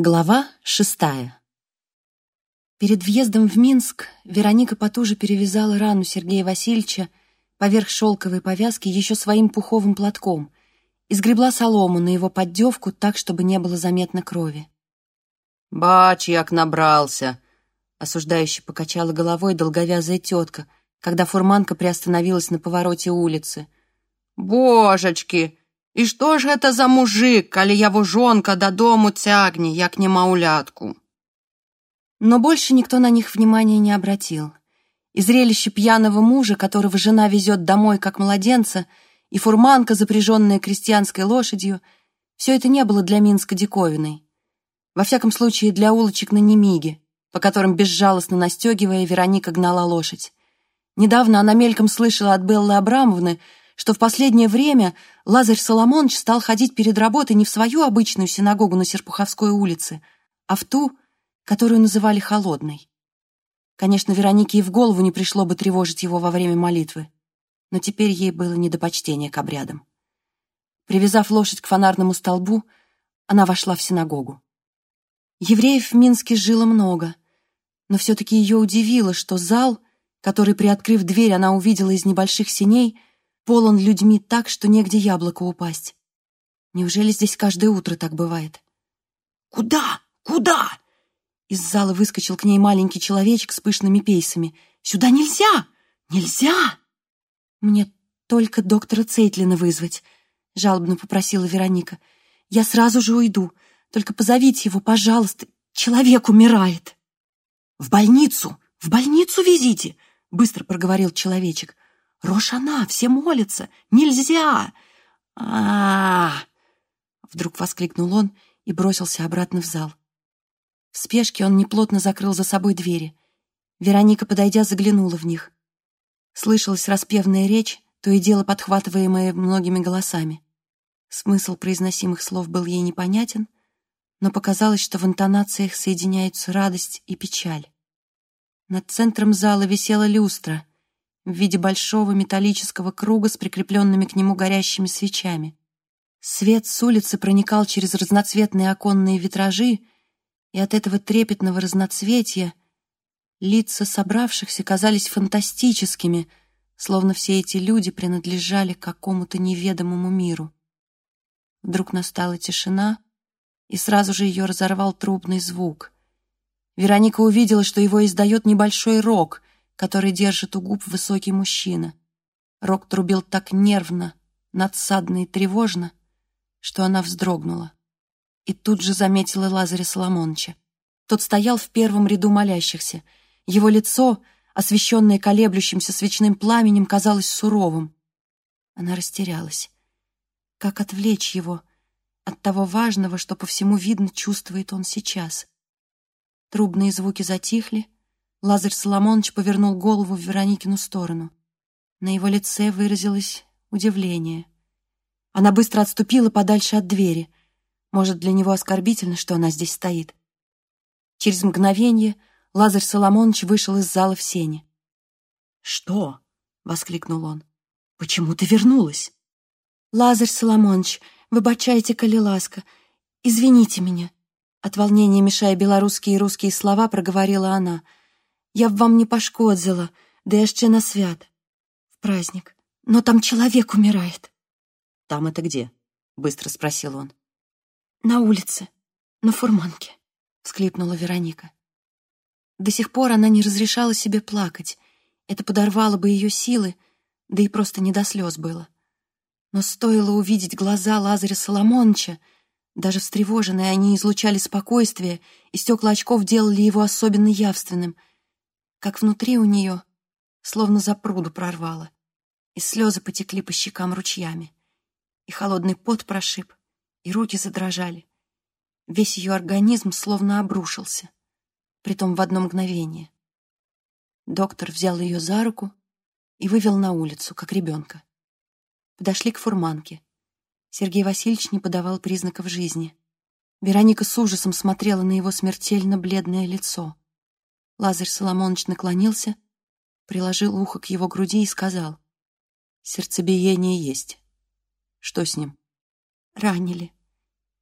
Глава шестая. Перед въездом в Минск Вероника потуже перевязала рану Сергея Васильевича поверх шелковой повязки еще своим пуховым платком и сгребла солому на его поддевку так, чтобы не было заметно крови. «Бач, як набрался!» — осуждающе покачала головой долговязая тетка, когда фурманка приостановилась на повороте улицы. «Божечки! І што ж гэта за мужик, калі яго жонка дадому цягне, як немаўлятку? Но больше никто на них внимания не обратил. И зрелище пьяного мужа, которого жена везет домой как младенца, и фурманка, запряженная крестьянской лошадью, все это не было для Минска диковиной. Во всяком случае, для улочек на Немиге, по которым, безжалостно настегивая, Вероника гнала лошадь. Недавно она мельком слышала от Беллы Абрамовны, что в последнее время Лазарь Соломонович стал ходить перед работой не в свою обычную синагогу на Серпуховской улице, а в ту, которую называли Холодной. Конечно, Веронике и в голову не пришло бы тревожить его во время молитвы, но теперь ей было не до почтения к обрядам. Привязав лошадь к фонарному столбу, она вошла в синагогу. Евреев в Минске жило много, но все-таки ее удивило, что зал, который, приоткрыв дверь, она увидела из небольших синей, полон людьми так, что негде яблоко упасть. Неужели здесь каждое утро так бывает? «Куда? Куда?» Из зала выскочил к ней маленький человечек с пышными пейсами. «Сюда нельзя! Нельзя!» «Мне только доктора Цейтлина вызвать», — жалобно попросила Вероника. «Я сразу же уйду. Только позовите его, пожалуйста. Человек умирает». «В больницу! В больницу везите!» — быстро проговорил человечек. Рошана, все молятся! Нельзя!» а, Вдруг воскликнул он и бросился обратно в зал. В спешке он неплотно закрыл за собой двери. Вероника, подойдя, заглянула в них. Слышалась распевная речь, то и дело подхватываемая многими голосами. Смысл произносимых слов был ей непонятен, но показалось, что в интонациях соединяются радость и печаль. Над центром зала висела люстра, в виде большого металлического круга с прикрепленными к нему горящими свечами. Свет с улицы проникал через разноцветные оконные витражи, и от этого трепетного разноцветия лица собравшихся казались фантастическими, словно все эти люди принадлежали какому-то неведомому миру. Вдруг настала тишина, и сразу же ее разорвал трубный звук. Вероника увидела, что его издает небольшой рог — который держит у губ высокий мужчина. Рок трубил так нервно, надсадно и тревожно, что она вздрогнула. И тут же заметила Лазаря Соломоновича. Тот стоял в первом ряду молящихся. Его лицо, освещенное колеблющимся свечным пламенем, казалось суровым. Она растерялась. Как отвлечь его от того важного, что по всему видно, чувствует он сейчас? Трубные звуки затихли, Лазарь Соломонович повернул голову в Вероникину сторону. На его лице выразилось удивление. Она быстро отступила подальше от двери. Может, для него оскорбительно, что она здесь стоит. Через мгновение Лазарь Соломонович вышел из зала в сене. «Что?» — воскликнул он. «Почему ты вернулась?» «Лазарь Соломонович, выбачайте, коли ласка. Извините меня». От волнения, мешая белорусские и русские слова, проговорила она — я б вам не пошкодзила, да яшчэ на свят. В праздник. Но там человек умирает. Там это где? Быстро спросил он. На улице, на фурманке, всклипнула Вероника. До сих пор она не разрешала себе плакать. Это подорвало бы ее силы, да и просто не до слез было. Но стоило увидеть глаза Лазаря Соломоновича, даже встревоженные они излучали спокойствие, и стекла очков делали его особенно явственным — как внутри у нее словно за пруду прорвало, и слезы потекли по щекам ручьями, и холодный пот прошиб, и руки задрожали. Весь ее организм словно обрушился, притом в одно мгновение. Доктор взял ее за руку и вывел на улицу, как ребенка. Подошли к фурманке. Сергей Васильевич не подавал признаков жизни. Вероника с ужасом смотрела на его смертельно бледное лицо. Лазарь Соломонович наклонился, приложил ухо к его груди и сказал. «Сердцебиение есть. Что с ним?» «Ранили.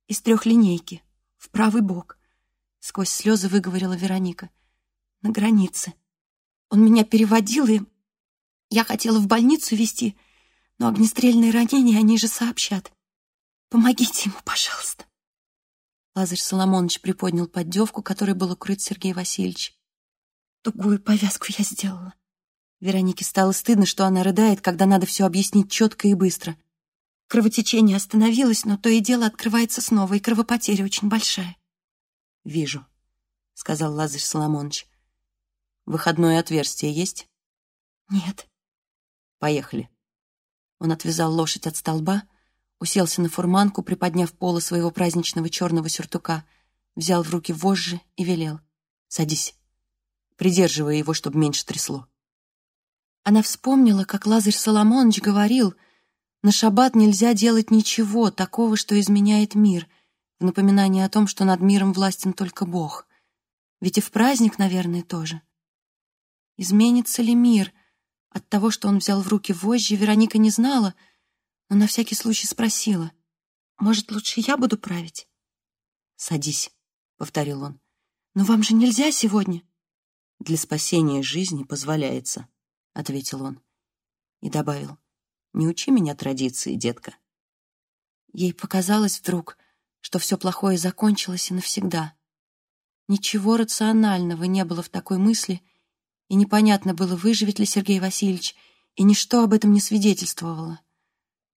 Из трехлинейки. В правый бок. сквозь слезы выговорила Вероника. На границе. Он меня переводил, и я хотела в больницу везти, но огнестрельные ранения они же сообщат. Помогите ему, пожалуйста. Лазарь Соломонович приподнял поддевку, которой был укрыт Сергей Васильевич. Тугую повязку я сделала. Веронике стало стыдно, что она рыдает, когда надо все объяснить четко и быстро. Кровотечение остановилось, но то и дело открывается снова, и кровопотеря очень большая. «Вижу», — сказал Лазарь Соломонович. «Выходное отверстие есть?» «Нет». «Поехали». Он отвязал лошадь от столба, уселся на фурманку, приподняв полы своего праздничного черного сюртука, взял в руки вожжи и велел. «Садись, придерживая его, чтобы меньше трясло». Она вспомнила, как Лазарь Соломонович говорил, на шаббат нельзя делать ничего такого, что изменяет мир, в напоминание о том, что над миром властен только Бог. Ведь и в праздник, наверное, тоже. Изменится ли мир от того, что он взял в руки вожжи, Вероника не знала — но на всякий случай спросила. «Может, лучше я буду править?» «Садись», — повторил он. «Но вам же нельзя сегодня?» «Для спасения жизни позволяется», — ответил он. И добавил. «Не учи меня традиции, детка». Ей показалось вдруг, что все плохое закончилось и навсегда. Ничего рационального не было в такой мысли, и непонятно было, выживет ли Сергей Васильевич, и ничто об этом не свидетельствовало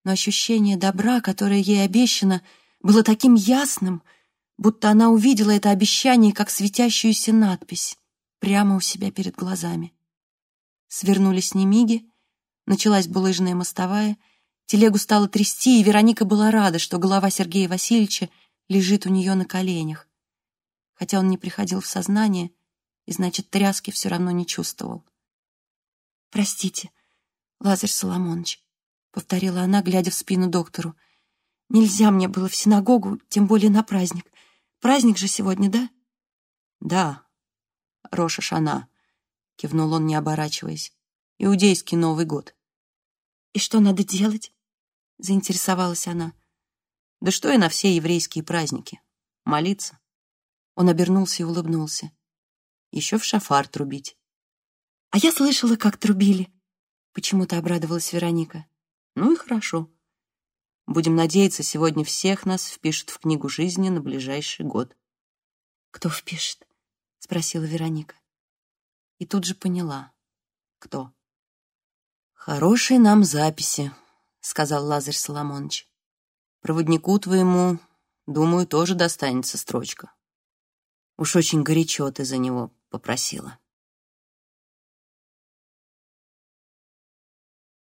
но ощущение добра, которое ей обещано, было таким ясным, будто она увидела это обещание как светящуюся надпись прямо у себя перед глазами. Свернулись немиги, началась булыжная мостовая, телегу стало трясти, и Вероника была рада, что голова Сергея Васильевича лежит у нее на коленях. Хотя он не приходил в сознание, и, значит, тряски все равно не чувствовал. «Простите, Лазарь Соломонович», — повторила она, глядя в спину доктору. «Нельзя мне было в синагогу, тем более на праздник. Праздник же сегодня, да?» «Да, Роша Шана», — кивнул он, не оборачиваясь. «Иудейский Новый год». «И что надо делать?» — заинтересовалась она. «Да что и на все еврейские праздники. Молиться». Он обернулся и улыбнулся. «Еще в шафар трубить». «А я слышала, как трубили», — почему-то обрадовалась Вероника. Ну и хорошо. Будем надеяться, сегодня всех нас впишут в книгу жизни на ближайший год. Кто впишет? Спросила Вероника. И тут же поняла. Кто? Хорошие нам записи, сказал Лазарь Соломонович. Проводнику твоему, думаю, тоже достанется строчка. Уж очень горячо ты за него попросила.